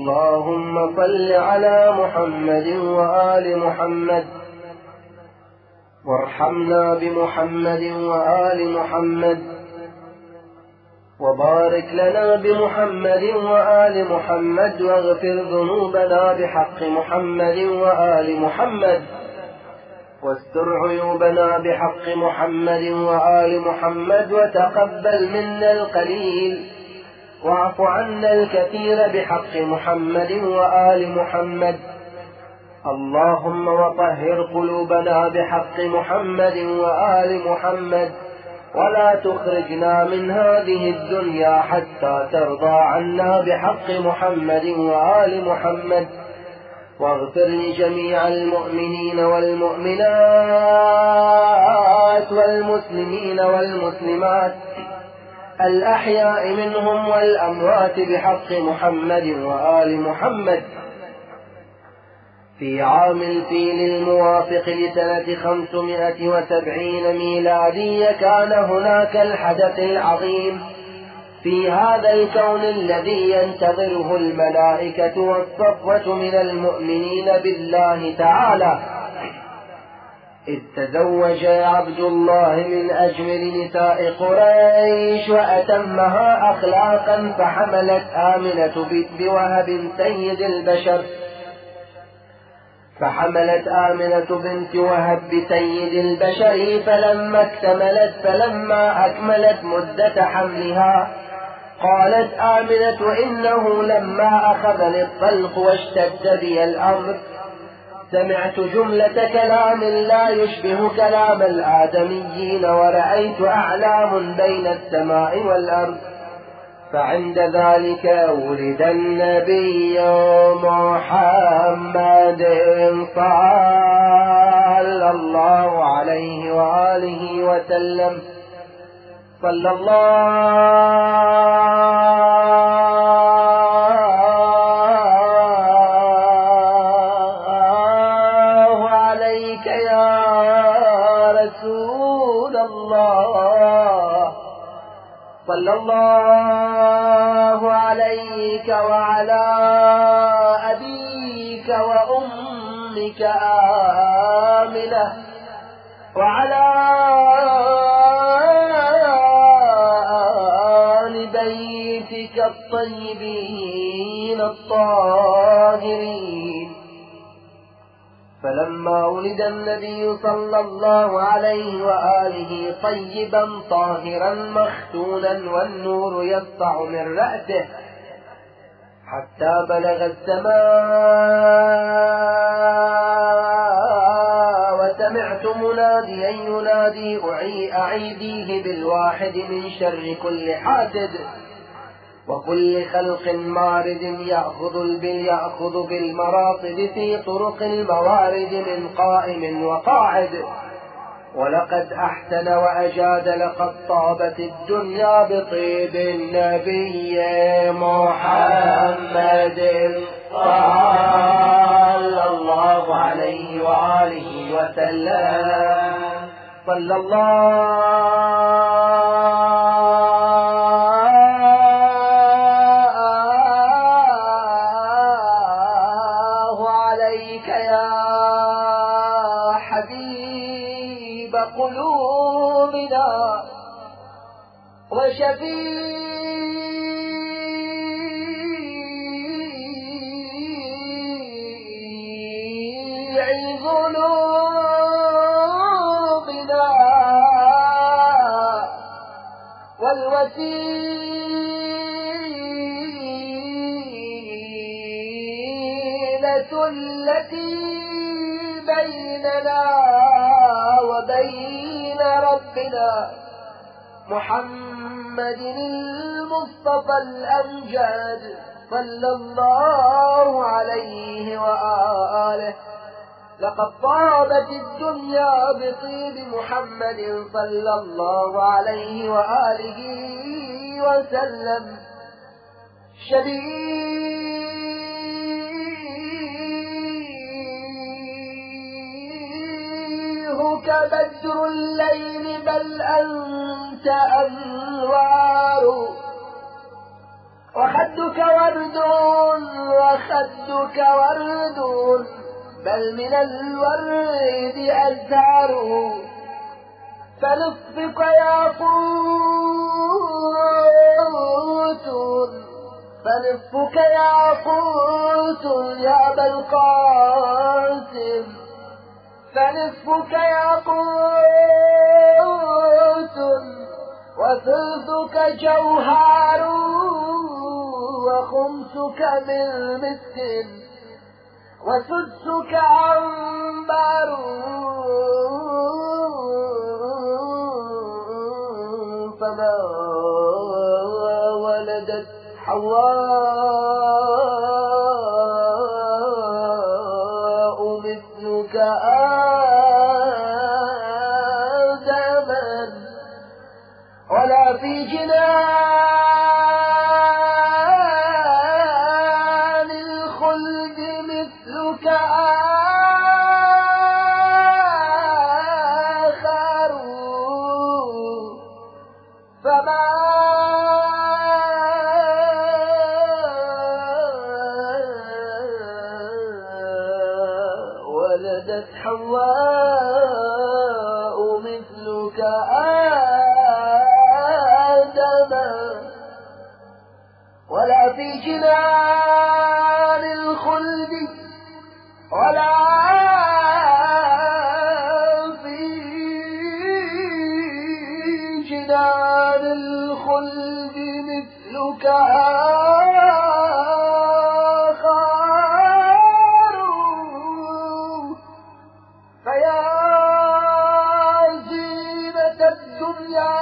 اللهم صل على محمد وآل محمد. وارحمنا بمحمد وآل محمد. وبارك لنا بمحمد وآل محمد. واغفر ذنوبنا بحق محمد وآل محمد. واستر عيوبنا بحق محمد وآل محمد. وتقبل منا القليل. واعف عنا الكثير بحق محمد وآل محمد. اللهم وطهر قلوبنا بحق محمد وآل محمد. ولا تخرجنا من هذه الدنيا حتى ترضى عنا بحق محمد وآل محمد. واغفر لجميع المؤمنين والمؤمنات والمسلمين والمسلمات. الأحياء منهم والأموات بحق محمد وآل محمد. في عام الفيل الموافق لسنة خمسمائة وسبعين ميلادية كان هناك الحدث العظيم. في هذا الكون الذي ينتظره الملائكة والصفوة من المؤمنين بالله تعالى. إذ تزوج عبد الله من أجمل نساء قريش وأتمها أخلاقا فحملت آمنة بوهب سيد البشر. فحملت آمنة بنت وهب بسيد البشر فلما اكتملت فلما أكملت مدة حملها قالت آمنة إنه لما أخذني الطلق واشتد بي الأمر سمعت جملة كلام لا يشبه كلام الآدميين ورأيت أعلام بين السماء والأرض فعند ذلك ولد النبي محمد. صلى الله عليه وآله وسلم. صلى الله الله عليك وعلى أبيك وأمك آمنة وعلى آل بيتك الطيبين الطاهرين. فلما ولد النبي صلى الله عليه وآله طيبا طاهرا مختونا والنور يسطع من رأسه حتى بلغ السماء وسمعت مناديا ينادي أعي أعيديه بالواحد من شر كل حاسد. وكل خلق مارد يأخذ يأخذ بالمراصد في طرق الموارد من قائم وقاعد. ولقد أحسن وأجاد لقد طابت الدنيا بطيب النبي محمد صلى الله عليه وآله وسلم. صلى الله يا حبيب قلوبنا وشفيع ذنوبنا التي بيننا وبين ربنا. محمد المصطفى الأمجد صلى الله عليه وآله. لقد طابت الدنيا بطيب محمد صلى الله عليه وآله وسلم. شبيهك بدر الليل بل أنت أنوار. وخدك ورد خدك ورد بل من الورد أزهاره فنصفك ياقوت فنصفك ياقوت يا أبا القاسم. فنصفك ياقوت وثلثك جوهر وخمسك من مسك وسدسك عنبر. فما ولدت حواء مثلك آدما في جنان الخلد مثلك آخر. فما ولدت حواء ولا في جنان الخلد ولا في جنان الخلد مثلك آخر. فيا زينة الدنيا.